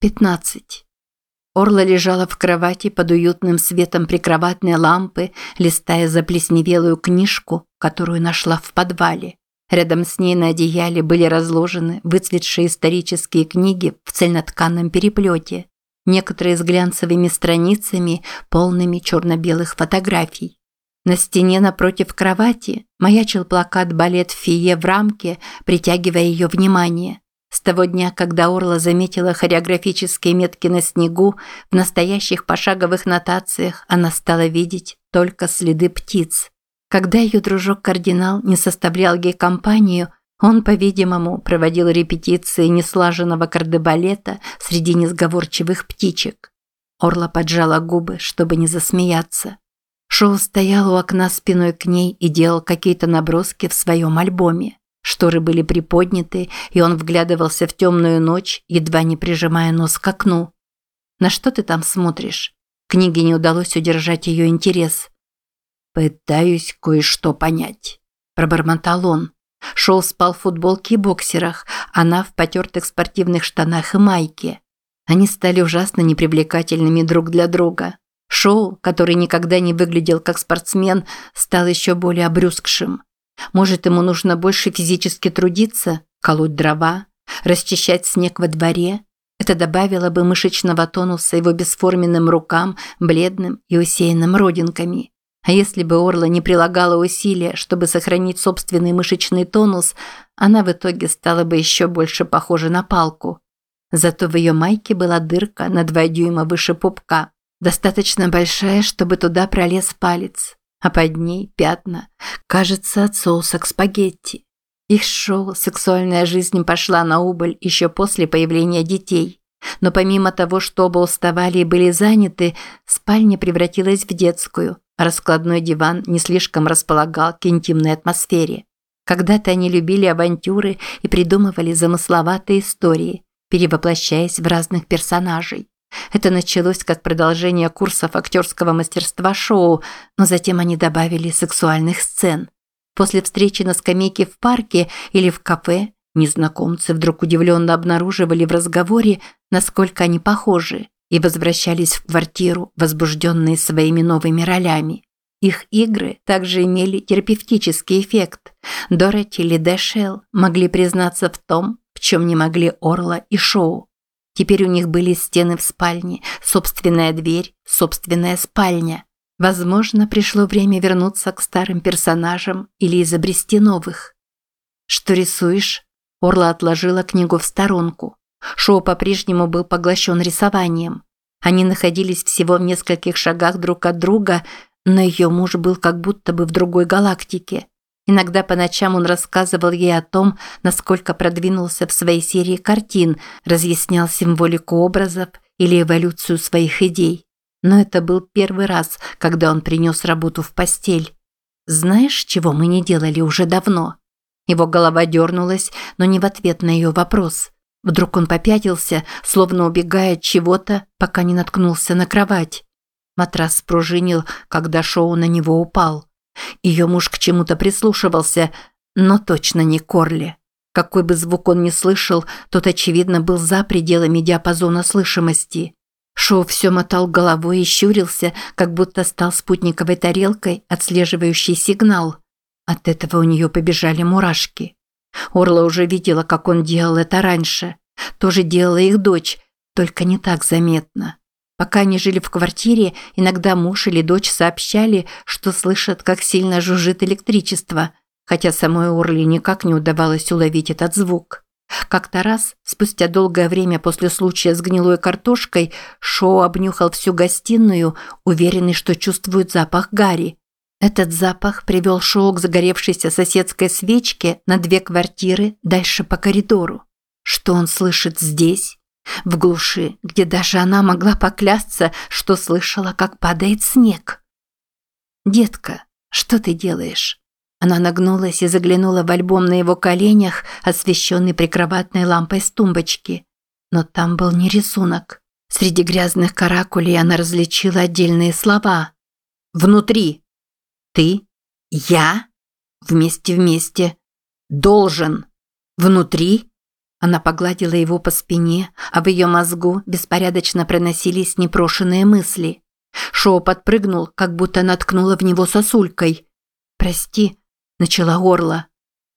15. Орла лежала в кровати под уютным светом прикроватной лампы, листая заплесневелую книжку, которую нашла в подвале. Рядом с ней на одеяле были разложены выцветшие исторические книги в цельнотканном переплете, некоторые с глянцевыми страницами, полными черно-белых фотографий. На стене напротив кровати маячил плакат «Балет Фие» в рамке, притягивая ее внимание – с того дня, когда Орла заметила хореографические метки на снегу, в настоящих пошаговых нотациях она стала видеть только следы птиц. Когда ее дружок-кардинал не составлял ей компанию, он, по-видимому, проводил репетиции неслаженного кардебалета среди несговорчивых птичек. Орла поджала губы, чтобы не засмеяться. Шоу стоял у окна спиной к ней и делал какие-то наброски в своем альбоме. Шторы были приподняты, и он вглядывался в темную ночь, едва не прижимая нос к окну. «На что ты там смотришь?» Книге не удалось удержать ее интерес. «Пытаюсь кое-что понять», – пробормотал он. Шоу спал в футболке и боксерах, она в потертых спортивных штанах и майке. Они стали ужасно непривлекательными друг для друга. Шоу, который никогда не выглядел как спортсмен, стал еще более обрюзгшим. Может, ему нужно больше физически трудиться, колоть дрова, расчищать снег во дворе? Это добавило бы мышечного тонуса его бесформенным рукам, бледным и усеянным родинками. А если бы Орла не прилагала усилия, чтобы сохранить собственный мышечный тонус, она в итоге стала бы еще больше похожа на палку. Зато в ее майке была дырка на два дюйма выше пупка, достаточно большая, чтобы туда пролез палец а под ней пятна, кажется, от соуса к спагетти. Их шоу «Сексуальная жизнь» пошла на убыль еще после появления детей. Но помимо того, что оба уставали и были заняты, спальня превратилась в детскую, раскладной диван не слишком располагал к интимной атмосфере. Когда-то они любили авантюры и придумывали замысловатые истории, перевоплощаясь в разных персонажей. Это началось как продолжение курсов актерского мастерства шоу, но затем они добавили сексуальных сцен. После встречи на скамейке в парке или в кафе незнакомцы вдруг удивленно обнаруживали в разговоре, насколько они похожи, и возвращались в квартиру, возбужденные своими новыми ролями. Их игры также имели терапевтический эффект. Дороти или Дэшел могли признаться в том, в чем не могли Орла и Шоу. Теперь у них были стены в спальне, собственная дверь, собственная спальня. Возможно, пришло время вернуться к старым персонажам или изобрести новых. «Что рисуешь?» Орла отложила книгу в сторонку. Шоу по-прежнему был поглощен рисованием. Они находились всего в нескольких шагах друг от друга, но ее муж был как будто бы в другой галактике. Иногда по ночам он рассказывал ей о том, насколько продвинулся в своей серии картин, разъяснял символику образов или эволюцию своих идей. Но это был первый раз, когда он принес работу в постель. «Знаешь, чего мы не делали уже давно?» Его голова дернулась, но не в ответ на ее вопрос. Вдруг он попятился, словно убегая от чего-то, пока не наткнулся на кровать. Матрас спружинил, когда Шоу на него упал. Ее муж к чему-то прислушивался, но точно не Корли. Какой бы звук он ни слышал, тот, очевидно, был за пределами диапазона слышимости. Шоу все мотал головой и щурился, как будто стал спутниковой тарелкой, отслеживающей сигнал. От этого у нее побежали мурашки. Орла уже видела, как он делал это раньше. Тоже делала их дочь, только не так заметно. Пока они жили в квартире, иногда муж или дочь сообщали, что слышат, как сильно жужжит электричество, хотя самой Орли никак не удавалось уловить этот звук. Как-то раз, спустя долгое время после случая с гнилой картошкой, Шоу обнюхал всю гостиную, уверенный, что чувствует запах Гарри. Этот запах привел Шоу к загоревшейся соседской свечке на две квартиры дальше по коридору. Что он слышит здесь? В глуши, где даже она могла поклясться, что слышала, как падает снег. «Детка, что ты делаешь?» Она нагнулась и заглянула в альбом на его коленях, освещенный прикроватной лампой с тумбочки. Но там был не рисунок. Среди грязных каракулей она различила отдельные слова. «Внутри». «Ты?» «Я?» «Вместе-вместе». «Должен». «Внутри?» Она погладила его по спине, а в ее мозгу беспорядочно проносились непрошенные мысли. Шоу подпрыгнул, как будто наткнула в него сосулькой. «Прости», – начала горло.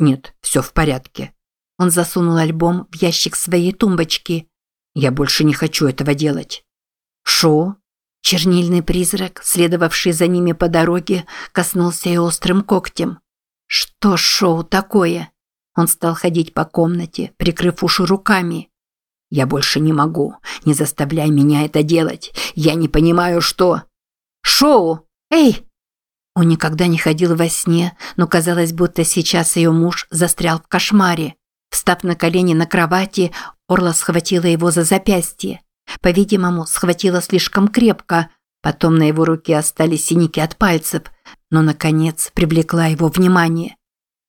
«Нет, все в порядке». Он засунул альбом в ящик своей тумбочки. «Я больше не хочу этого делать». «Шоу?» Чернильный призрак, следовавший за ними по дороге, коснулся ее острым когтем. «Что шоу такое?» Он стал ходить по комнате, прикрыв уши руками. «Я больше не могу. Не заставляй меня это делать. Я не понимаю, что...» «Шоу! Эй!» Он никогда не ходил во сне, но казалось, будто сейчас ее муж застрял в кошмаре. Встав на колени на кровати, Орла схватила его за запястье. По-видимому, схватила слишком крепко, потом на его руке остались синяки от пальцев, но, наконец, привлекла его внимание.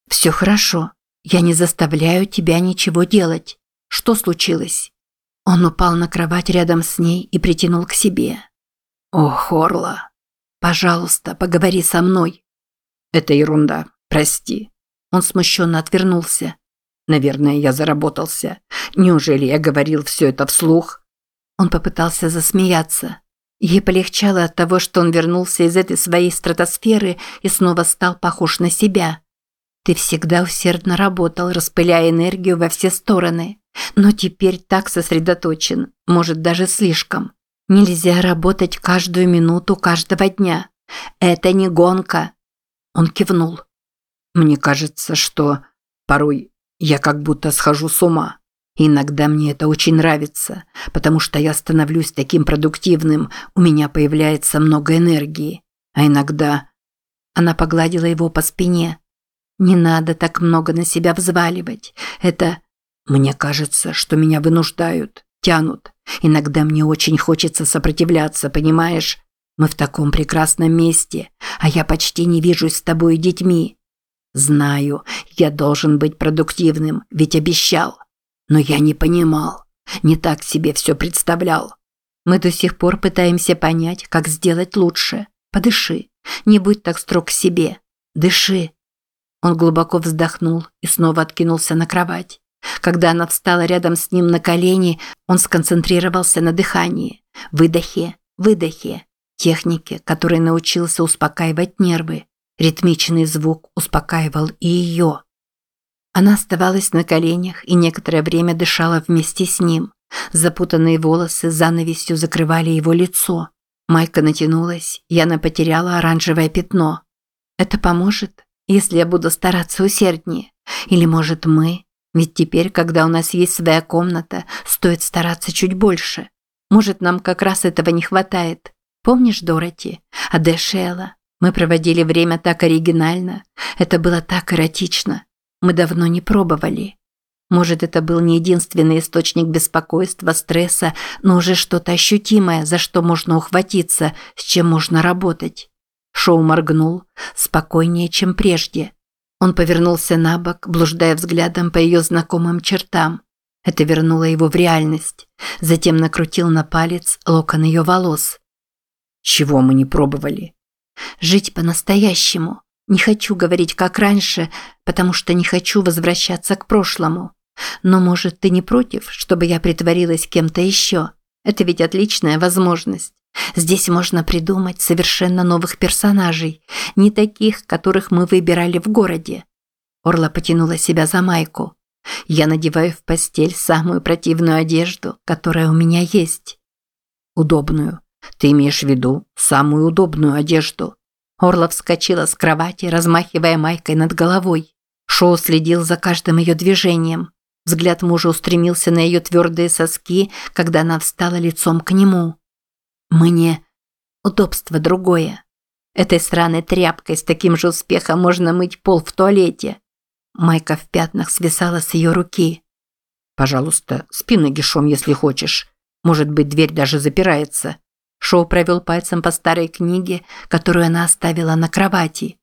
«Все хорошо. Я не заставляю тебя ничего делать. Что случилось?» Он упал на кровать рядом с ней и притянул к себе. «О, Хорла, пожалуйста, поговори со мной». «Это ерунда. Прости». Он смущенно отвернулся. «Наверное, я заработался. Неужели я говорил все это вслух?» Он попытался засмеяться. Ей полегчало от того, что он вернулся из этой своей стратосферы и снова стал похож на себя. Ты всегда усердно работал, распыляя энергию во все стороны. Но теперь так сосредоточен, может даже слишком. Нельзя работать каждую минуту каждого дня. Это не гонка. Он кивнул. Мне кажется, что порой я как будто схожу с ума. иногда мне это очень нравится, потому что я становлюсь таким продуктивным, у меня появляется много энергии. А иногда... Она погладила его по спине. Не надо так много на себя взваливать. Это... Мне кажется, что меня вынуждают, тянут. Иногда мне очень хочется сопротивляться, понимаешь? Мы в таком прекрасном месте, а я почти не вижусь с тобой и детьми. Знаю, я должен быть продуктивным, ведь обещал. Но я не понимал, не так себе все представлял. Мы до сих пор пытаемся понять, как сделать лучше. Подыши, не будь так строг к себе. Дыши. Он глубоко вздохнул и снова откинулся на кровать. Когда она встала рядом с ним на колени, он сконцентрировался на дыхании. Выдохе, выдохе. Технике, которой научился успокаивать нервы. Ритмичный звук успокаивал и ее. Она оставалась на коленях и некоторое время дышала вместе с ним. Запутанные волосы занавесью закрывали его лицо. Майка натянулась, и она потеряла оранжевое пятно. «Это поможет, если я буду стараться усерднее? Или, может, мы? Ведь теперь, когда у нас есть своя комната, стоит стараться чуть больше. Может, нам как раз этого не хватает. Помнишь, Дороти? А Дэшела? Мы проводили время так оригинально. Это было так эротично. Мы давно не пробовали. Может, это был не единственный источник беспокойства, стресса, но уже что-то ощутимое, за что можно ухватиться, с чем можно работать. Шоу моргнул, спокойнее, чем прежде. Он повернулся на бок, блуждая взглядом по ее знакомым чертам. Это вернуло его в реальность. Затем накрутил на палец локон ее волос. «Чего мы не пробовали?» «Жить по-настоящему. Не хочу говорить как раньше, потому что не хочу возвращаться к прошлому. Но, может, ты не против, чтобы я притворилась кем-то еще? Это ведь отличная возможность. Здесь можно придумать совершенно новых персонажей, не таких, которых мы выбирали в городе. Орла потянула себя за майку. Я надеваю в постель самую противную одежду, которая у меня есть. Удобную. Ты имеешь в виду самую удобную одежду. Орла вскочила с кровати, размахивая майкой над головой. Шоу следил за каждым ее движением. Взгляд мужа устремился на ее твердые соски, когда она встала лицом к нему. Мне удобство другое. Этой сраной тряпкой с таким же успехом можно мыть пол в туалете. Майка в пятнах свисала с ее руки. «Пожалуйста, спи нагишом, если хочешь. Может быть, дверь даже запирается». Шоу провел пальцем по старой книге, которую она оставила на кровати.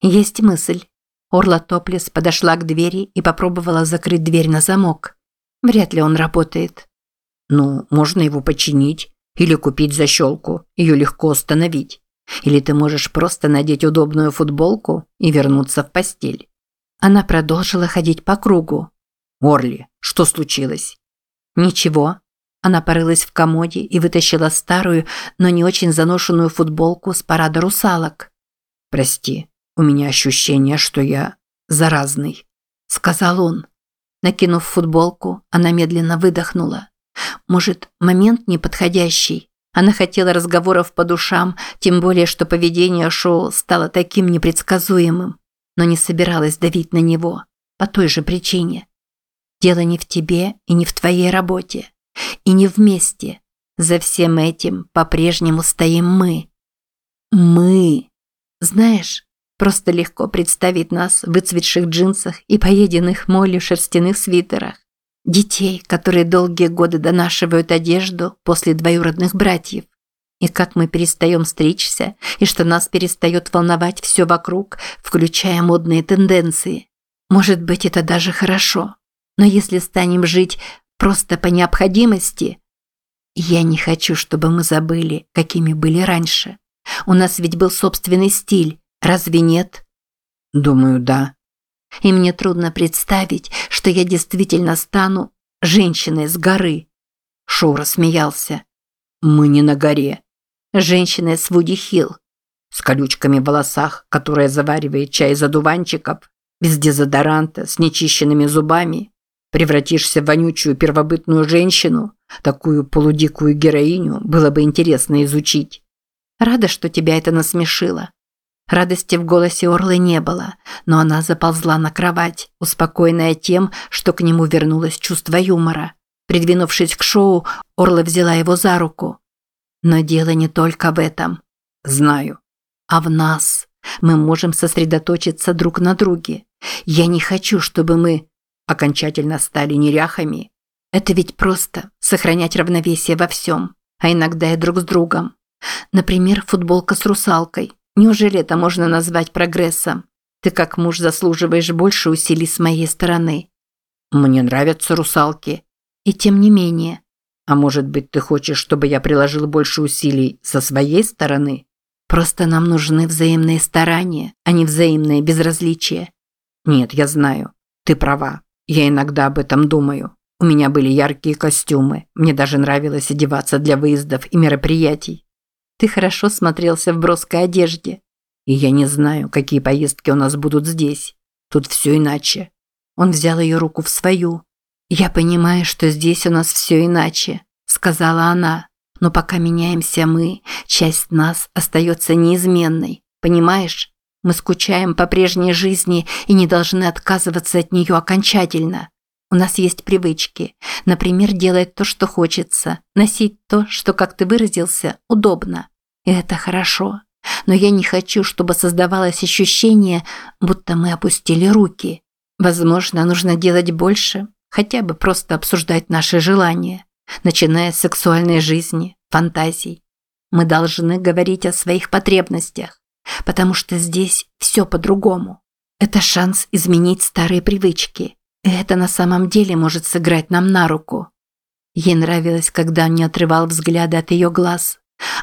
«Есть мысль». Орла Топлес подошла к двери и попробовала закрыть дверь на замок. Вряд ли он работает. «Ну, можно его починить. Или купить защелку, ее легко установить. Или ты можешь просто надеть удобную футболку и вернуться в постель. Она продолжила ходить по кругу. Орли, что случилось? Ничего. Она порылась в комоде и вытащила старую, но не очень заношенную футболку с парада русалок. Прости, у меня ощущение, что я заразный, сказал он. Накинув футболку, она медленно выдохнула. Может, момент неподходящий? Она хотела разговоров по душам, тем более, что поведение Шоу стало таким непредсказуемым, но не собиралась давить на него по той же причине. Дело не в тебе и не в твоей работе, и не вместе. За всем этим по-прежнему стоим мы. Мы. Знаешь, просто легко представить нас в выцветших джинсах и поеденных молью шерстяных свитерах. Детей, которые долгие годы донашивают одежду после двоюродных братьев. И как мы перестаем стричься, и что нас перестает волновать все вокруг, включая модные тенденции. Может быть, это даже хорошо. Но если станем жить просто по необходимости, я не хочу, чтобы мы забыли, какими были раньше. У нас ведь был собственный стиль, разве нет? Думаю, да. И мне трудно представить, что я действительно стану женщиной с горы. Шоу рассмеялся. Мы не на горе. Женщиной с Вуди Хилл. С колючками в волосах, которая заваривает чай из одуванчиков, без дезодоранта, с нечищенными зубами. Превратишься в вонючую первобытную женщину, такую полудикую героиню было бы интересно изучить. Рада, что тебя это насмешило. Радости в голосе Орлы не было, но она заползла на кровать, успокоенная тем, что к нему вернулось чувство юмора. Придвинувшись к шоу, Орла взяла его за руку. Но дело не только в этом. Знаю. А в нас. Мы можем сосредоточиться друг на друге. Я не хочу, чтобы мы окончательно стали неряхами. Это ведь просто сохранять равновесие во всем, а иногда и друг с другом. Например, футболка с русалкой. Неужели это можно назвать прогрессом? Ты как муж заслуживаешь больше усилий с моей стороны. Мне нравятся русалки. И тем не менее. А может быть, ты хочешь, чтобы я приложил больше усилий со своей стороны? Просто нам нужны взаимные старания, а не взаимное безразличие. Нет, я знаю. Ты права. Я иногда об этом думаю. У меня были яркие костюмы. Мне даже нравилось одеваться для выездов и мероприятий. Ты хорошо смотрелся в броской одежде. И я не знаю, какие поездки у нас будут здесь. Тут все иначе. Он взял ее руку в свою. Я понимаю, что здесь у нас все иначе, сказала она. Но пока меняемся мы, часть нас остается неизменной. Понимаешь? Мы скучаем по прежней жизни и не должны отказываться от нее окончательно. У нас есть привычки. Например, делать то, что хочется, носить то, что, как ты выразился, удобно. И это хорошо. Но я не хочу, чтобы создавалось ощущение, будто мы опустили руки. Возможно, нужно делать больше, хотя бы просто обсуждать наши желания, начиная с сексуальной жизни, фантазий. Мы должны говорить о своих потребностях, потому что здесь все по-другому. Это шанс изменить старые привычки, это на самом деле может сыграть нам на руку. Ей нравилось, когда он не отрывал взгляда от ее глаз.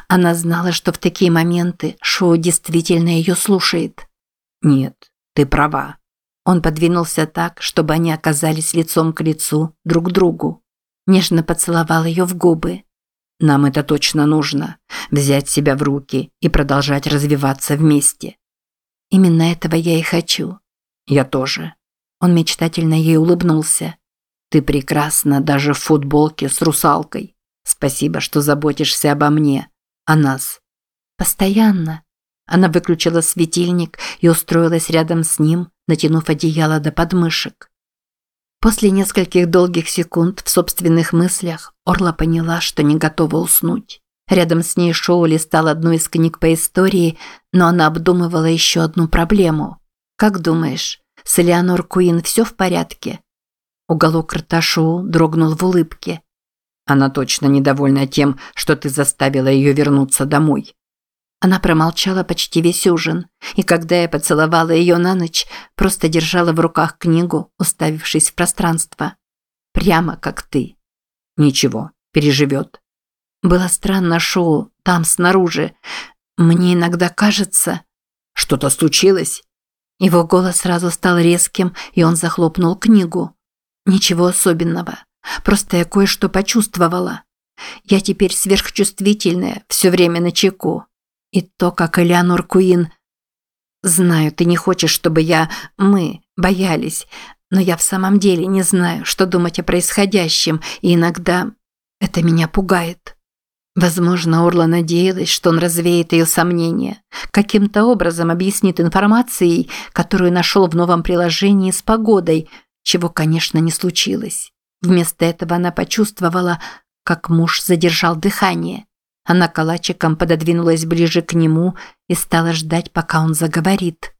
Она знала, что в такие моменты Шоу действительно ее слушает. «Нет, ты права». Он подвинулся так, чтобы они оказались лицом к лицу друг к другу. Нежно поцеловал ее в губы. «Нам это точно нужно. Взять себя в руки и продолжать развиваться вместе». «Именно этого я и хочу». «Я тоже». Он мечтательно ей улыбнулся. «Ты прекрасна даже в футболке с русалкой. Спасибо, что заботишься обо мне, о нас». «Постоянно». Она выключила светильник и устроилась рядом с ним, натянув одеяло до подмышек. После нескольких долгих секунд в собственных мыслях Орла поняла, что не готова уснуть. Рядом с ней Шоу листал одну из книг по истории, но она обдумывала еще одну проблему. «Как думаешь, с Элеонор Куин все в порядке?» Уголок рта Шоу дрогнул в улыбке. «Она точно недовольна тем, что ты заставила ее вернуться домой». Она промолчала почти весь ужин, и когда я поцеловала ее на ночь, просто держала в руках книгу, уставившись в пространство. Прямо как ты. Ничего, переживет. Было странно Шоу, там, снаружи. Мне иногда кажется... Что-то случилось? Его голос сразу стал резким, и он захлопнул книгу. Ничего особенного. Просто я кое-что почувствовала. Я теперь сверхчувствительная, все время на чеку. И то, как Элеонор Куин... Знаю, ты не хочешь, чтобы я... Мы боялись. Но я в самом деле не знаю, что думать о происходящем, и иногда это меня пугает. Возможно, Орла надеялась, что он развеет ее сомнения, каким-то образом объяснит информацией, которую нашел в новом приложении с погодой, чего, конечно, не случилось. Вместо этого она почувствовала, как муж задержал дыхание. Она калачиком пододвинулась ближе к нему и стала ждать, пока он заговорит.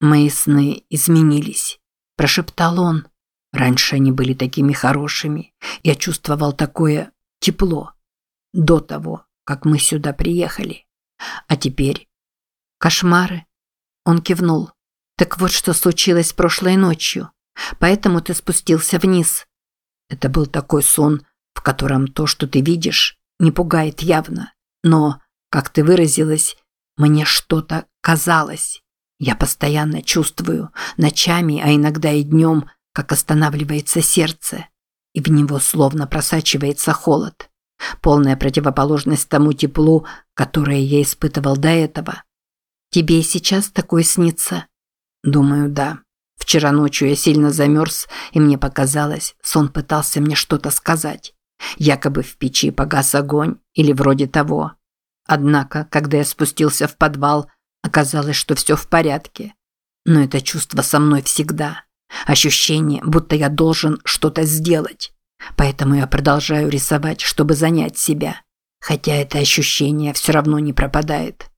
«Мои сны изменились», – прошептал он. «Раньше они были такими хорошими. Я чувствовал такое тепло до того, как мы сюда приехали. А теперь кошмары. Он кивнул. Так вот, что случилось прошлой ночью. Поэтому ты спустился вниз. Это был такой сон, в котором то, что ты видишь, не пугает явно. Но, как ты выразилась, мне что-то казалось. Я постоянно чувствую, ночами, а иногда и днем, как останавливается сердце, и в него словно просачивается холод. Полная противоположность тому теплу, которое я испытывал до этого. Тебе и сейчас такое снится? Думаю, да. Вчера ночью я сильно замерз, и мне показалось, сон пытался мне что-то сказать. Якобы в печи погас огонь или вроде того. Однако, когда я спустился в подвал, оказалось, что все в порядке. Но это чувство со мной всегда. Ощущение, будто я должен что-то сделать. Поэтому я продолжаю рисовать, чтобы занять себя. Хотя это ощущение все равно не пропадает.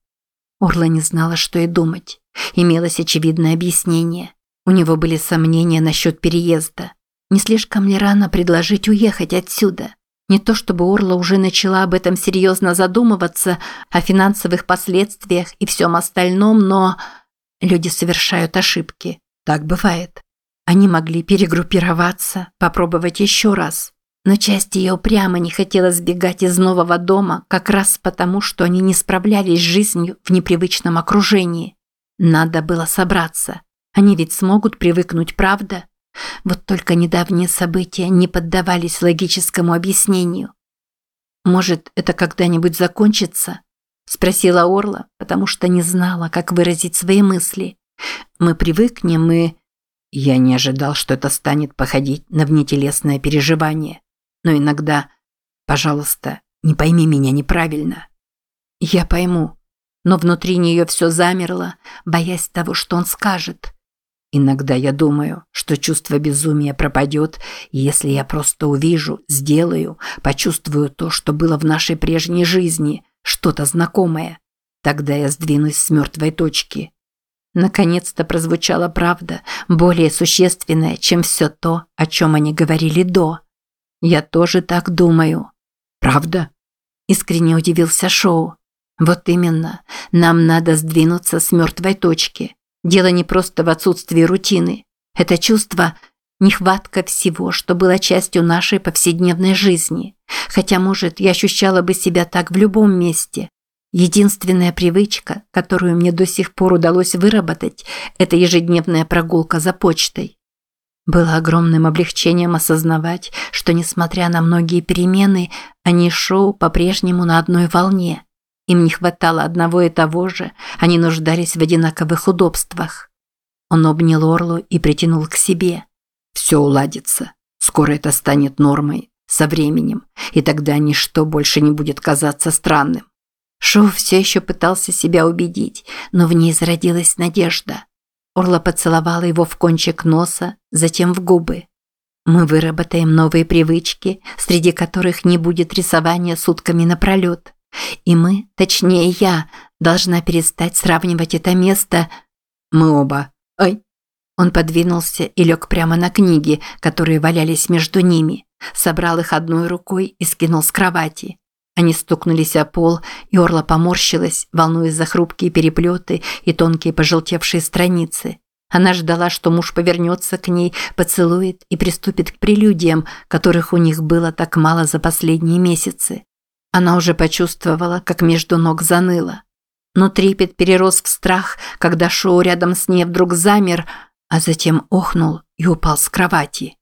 Орла не знала, что и думать. Имелось очевидное объяснение. У него были сомнения насчет переезда. Не слишком ли рано предложить уехать отсюда? Не то чтобы Орла уже начала об этом серьезно задумываться, о финансовых последствиях и всем остальном, но... Люди совершают ошибки. Так бывает. Они могли перегруппироваться, попробовать еще раз. Но часть ее упрямо не хотела сбегать из нового дома, как раз потому, что они не справлялись с жизнью в непривычном окружении. Надо было собраться. Они ведь смогут привыкнуть, правда? Вот только недавние события не поддавались логическому объяснению. «Может, это когда-нибудь закончится?» – спросила Орла, потому что не знала, как выразить свои мысли. «Мы привыкнем и...» Я не ожидал, что это станет походить на внетелесное переживание. Но иногда, пожалуйста, не пойми меня неправильно. Я пойму. Но внутри нее все замерло, боясь того, что он скажет. Иногда я думаю, что чувство безумия пропадет, если я просто увижу, сделаю, почувствую то, что было в нашей прежней жизни, что-то знакомое. Тогда я сдвинусь с мертвой точки. Наконец-то прозвучала правда, более существенная, чем все то, о чем они говорили до. Я тоже так думаю. Правда? Искренне удивился Шоу. Вот именно, нам надо сдвинуться с мертвой точки. Дело не просто в отсутствии рутины. Это чувство – нехватка всего, что было частью нашей повседневной жизни. Хотя, может, я ощущала бы себя так в любом месте. Единственная привычка, которую мне до сих пор удалось выработать, это ежедневная прогулка за почтой. Было огромным облегчением осознавать, что, несмотря на многие перемены, они шоу по-прежнему на одной волне. Им не хватало одного и того же, они нуждались в одинаковых удобствах. Он обнял Орлу и притянул к себе. «Все уладится. Скоро это станет нормой, со временем, и тогда ничто больше не будет казаться странным. Шоу все еще пытался себя убедить, но в ней зародилась надежда. Орла поцеловала его в кончик носа, затем в губы. «Мы выработаем новые привычки, среди которых не будет рисования сутками напролет. И мы, точнее я, должна перестать сравнивать это место. Мы оба. Ай!» Он подвинулся и лег прямо на книги, которые валялись между ними, собрал их одной рукой и скинул с кровати. Они стукнулись о пол, и Орла поморщилась, волнуясь за хрупкие переплеты и тонкие пожелтевшие страницы. Она ждала, что муж повернется к ней, поцелует и приступит к прелюдиям, которых у них было так мало за последние месяцы. Она уже почувствовала, как между ног заныло. Но трепет перерос в страх, когда Шоу рядом с ней вдруг замер, а затем охнул и упал с кровати.